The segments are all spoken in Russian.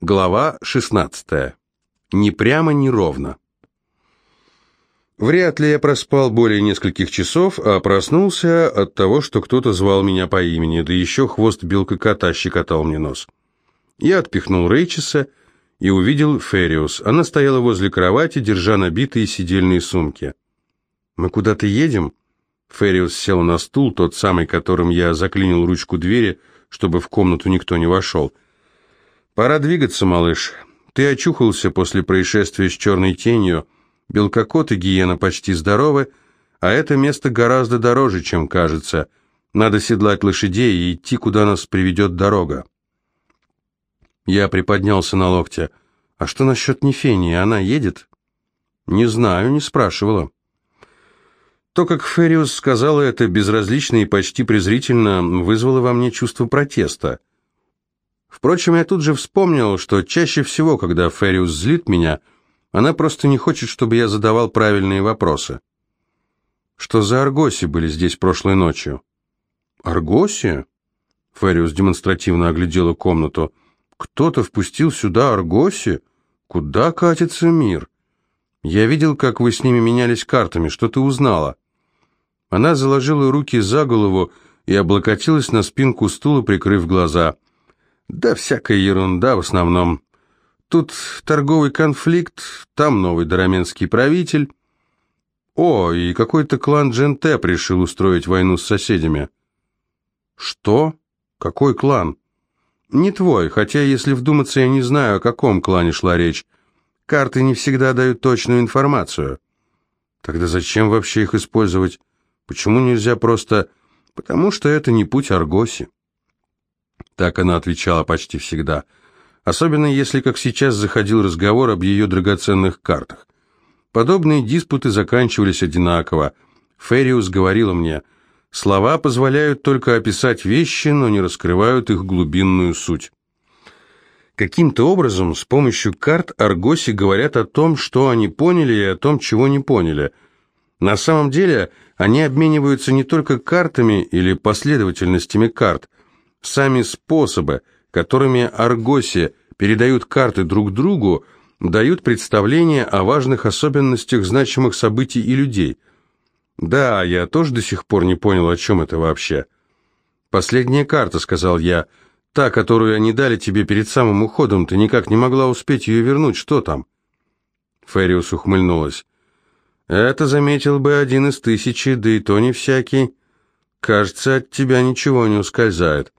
Глава 16. Ни прямо, ни ровно. Вряд ли я проспал более нескольких часов, а проснулся от того, что кто-то звал меня по имени, да еще хвост белка-кота щекотал мне нос. Я отпихнул Рейчеса и увидел Фериус. Она стояла возле кровати, держа набитые сидельные сумки. «Мы куда-то едем?» Фериус сел на стул, тот самый, которым я заклинил ручку двери, чтобы в комнату никто не вошел. «Мы «Пора двигаться, малыш. Ты очухался после происшествия с черной тенью. Белкокот и гиена почти здоровы, а это место гораздо дороже, чем кажется. Надо седлать лошадей и идти, куда нас приведет дорога». Я приподнялся на локте. «А что насчет Нефении? Она едет?» «Не знаю, не спрашивала». То, как Фериус сказала это безразлично и почти презрительно, вызвало во мне чувство протеста. Впрочем, я тут же вспомнил, что чаще всего, когда Фериус злит меня, она просто не хочет, чтобы я задавал правильные вопросы. Что за Аргоси были здесь прошлой ночью? Аргоси? Фериус демонстративно оглядела комнату. Кто-то впустил сюда Аргоси? Куда катится мир? Я видел, как вы с ними менялись картами. Что ты узнала? Она заложила руки за голову и облокотилась на спинку стула, прикрыв глаза. Да всякая ерунда в основном. Тут торговый конфликт, там новый дараменский правитель. О, и какой-то клан Джентеп решил устроить войну с соседями. Что? Какой клан? Не твой, хотя, если вдуматься, я не знаю, о каком клане шла речь. Карты не всегда дают точную информацию. Тогда зачем вообще их использовать? Почему нельзя просто... Потому что это не путь Аргоси. Так она отвечала почти всегда. Особенно если, как сейчас, заходил разговор об ее драгоценных картах. Подобные диспуты заканчивались одинаково. Фериус говорила мне, слова позволяют только описать вещи, но не раскрывают их глубинную суть. Каким-то образом, с помощью карт Аргоси говорят о том, что они поняли, и о том, чего не поняли. На самом деле, они обмениваются не только картами или последовательностями карт – Сами способы, которыми Аргоси передают карты друг другу, дают представление о важных особенностях значимых событий и людей. Да, я тоже до сих пор не понял, о чем это вообще. «Последняя карта», — сказал я, — «та, которую они дали тебе перед самым уходом, ты никак не могла успеть ее вернуть, что там?» Фериус ухмыльнулась. «Это заметил бы один из тысячи, да и то не всякий. Кажется, от тебя ничего не ускользает».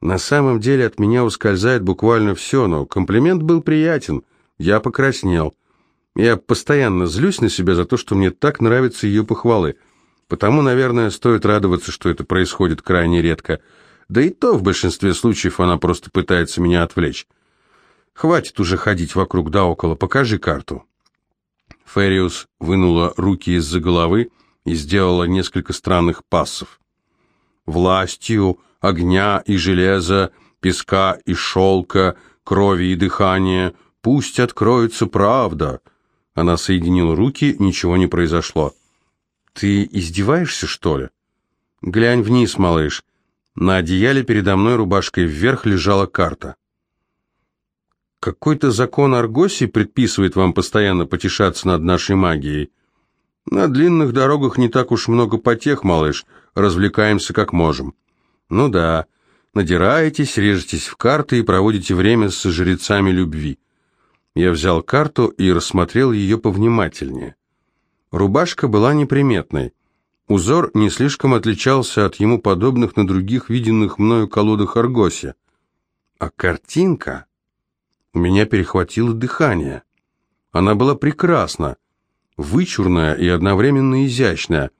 На самом деле от меня ускользает буквально все, но комплимент был приятен. Я покраснел. Я постоянно злюсь на себя за то, что мне так нравятся ее похвалы. Потому, наверное, стоит радоваться, что это происходит крайне редко. Да и то в большинстве случаев она просто пытается меня отвлечь. Хватит уже ходить вокруг да около, покажи карту. Фериус вынула руки из-за головы и сделала несколько странных пассов. «Властью огня и железа, песка и шелка, крови и дыхания. Пусть откроется правда». Она соединила руки, ничего не произошло. «Ты издеваешься, что ли?» «Глянь вниз, малыш». На одеяле передо мной рубашкой вверх лежала карта. «Какой-то закон Аргоси предписывает вам постоянно потешаться над нашей магией. На длинных дорогах не так уж много потех, малыш, развлекаемся как можем». Ну да, надираетесь, режетесь в карты и проводите время с жрецами любви. Я взял карту и рассмотрел ее повнимательнее. Рубашка была неприметной. Узор не слишком отличался от ему подобных на других виденных мною колодах Аргосе. А картинка... У меня перехватило дыхание. Она была прекрасна, вычурная и одновременно изящная.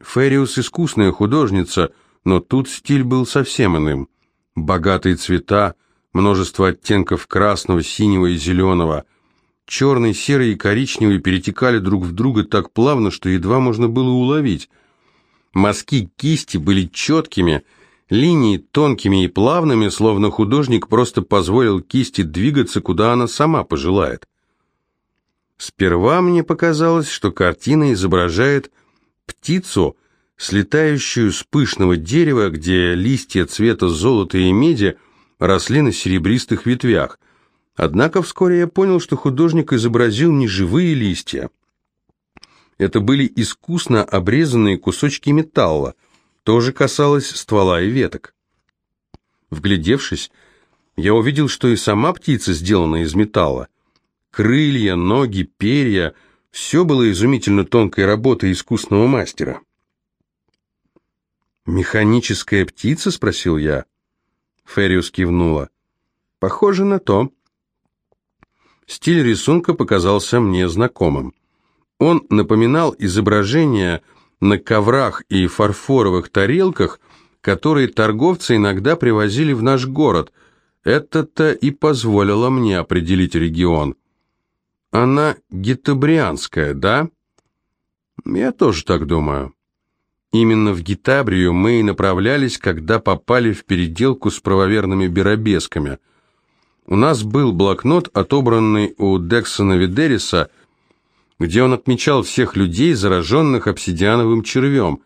Фериус искусная художница — но тут стиль был совсем иным. Богатые цвета, множество оттенков красного, синего и зеленого. Черный, серый и коричневый перетекали друг в друга так плавно, что едва можно было уловить. Мазки кисти были четкими, линии тонкими и плавными, словно художник просто позволил кисти двигаться, куда она сама пожелает. Сперва мне показалось, что картина изображает птицу, слетающую с пышного дерева, где листья цвета золота и меди росли на серебристых ветвях. Однако вскоре я понял, что художник изобразил не живые листья. Это были искусно обрезанные кусочки металла, тоже касалось ствола и веток. Вглядевшись, я увидел, что и сама птица сделана из металла. Крылья, ноги, перья — все было изумительно тонкой работы искусного мастера. «Механическая птица?» — спросил я. Фериус кивнула. «Похоже на то». Стиль рисунка показался мне знакомым. Он напоминал изображения на коврах и фарфоровых тарелках, которые торговцы иногда привозили в наш город. Это-то и позволило мне определить регион. Она гитабрианская, да? Я тоже так думаю. Именно в Гитабрию мы и направлялись, когда попали в переделку с правоверными беробесками. У нас был блокнот, отобранный у Дексона Видериса, где он отмечал всех людей, зараженных обсидиановым червем.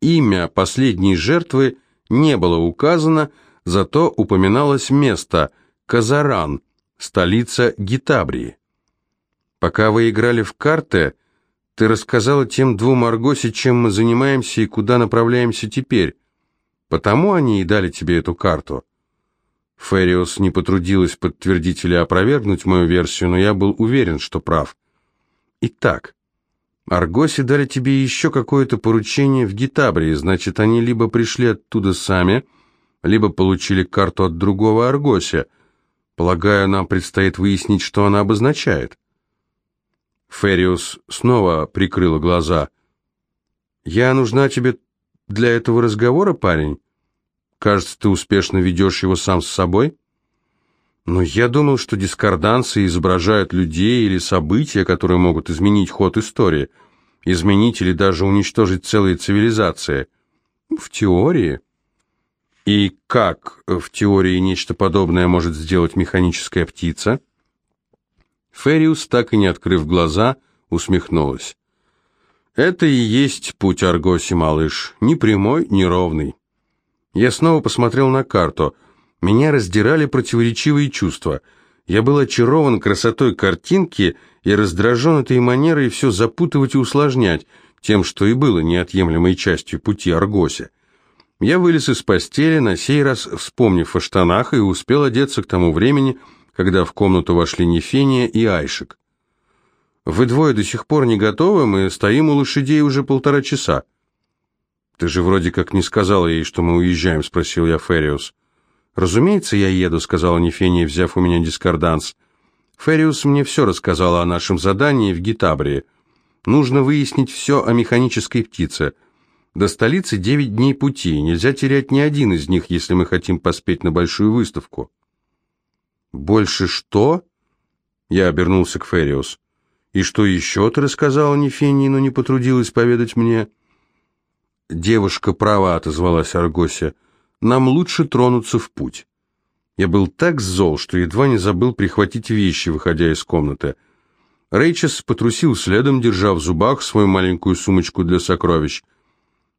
Имя последней жертвы не было указано, зато упоминалось место – Казаран, столица Гитабрии. Пока вы играли в карты – ты рассказала тем двум Аргосе, чем мы занимаемся и куда направляемся теперь. Потому они и дали тебе эту карту. Фериус не потрудилась подтвердить или опровергнуть мою версию, но я был уверен, что прав. Итак, Аргосе дали тебе еще какое-то поручение в Гитабрии, значит, они либо пришли оттуда сами, либо получили карту от другого Аргося. Полагаю, нам предстоит выяснить, что она обозначает. Фериус снова прикрыла глаза. «Я нужна тебе для этого разговора, парень? Кажется, ты успешно ведешь его сам с собой?» «Но я думал, что дискорданцы изображают людей или события, которые могут изменить ход истории, изменить или даже уничтожить целые цивилизации. В теории...» «И как в теории нечто подобное может сделать механическая птица?» Фериус, так и не открыв глаза, усмехнулась. «Это и есть путь Аргоси, малыш, ни прямой, ни ровный». Я снова посмотрел на карту. Меня раздирали противоречивые чувства. Я был очарован красотой картинки и раздражен этой манерой все запутывать и усложнять, тем, что и было неотъемлемой частью пути Аргоси. Я вылез из постели, на сей раз вспомнив о штанах, и успел одеться к тому времени, когда в комнату вошли Нефения и Айшик. «Вы двое до сих пор не готовы? Мы стоим у лошадей уже полтора часа». «Ты же вроде как не сказала ей, что мы уезжаем», — спросил я Фериус. «Разумеется, я еду», — сказала Нефения, взяв у меня дискорданс. «Фериус мне все рассказала о нашем задании в Гитабрии. Нужно выяснить все о механической птице. До столицы девять дней пути, нельзя терять ни один из них, если мы хотим поспеть на большую выставку». «Больше что?» Я обернулся к Фериус. «И что еще ты рассказала Нефении, но не потрудилась поведать мне?» «Девушка права», — отозвалась Аргося. «Нам лучше тронуться в путь». Я был так зол, что едва не забыл прихватить вещи, выходя из комнаты. Рейчес потрусил следом, держа в зубах свою маленькую сумочку для сокровищ.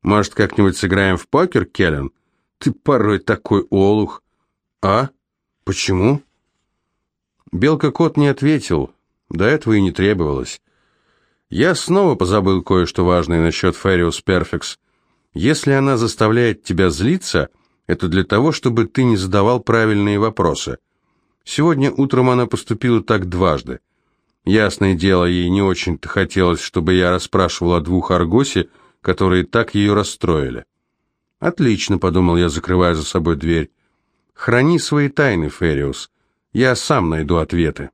«Может, как-нибудь сыграем в покер, Келлен? Ты порой такой олух». «А? Почему?» Белка-кот не ответил, до этого и не требовалось. Я снова позабыл кое-что важное насчет Фериус Перфекс. Если она заставляет тебя злиться, это для того, чтобы ты не задавал правильные вопросы. Сегодня утром она поступила так дважды. Ясное дело, ей не очень-то хотелось, чтобы я расспрашивал о двух Аргосе, которые так ее расстроили. «Отлично», — подумал я, закрывая за собой дверь. «Храни свои тайны, Фериус. Я сам найду ответы.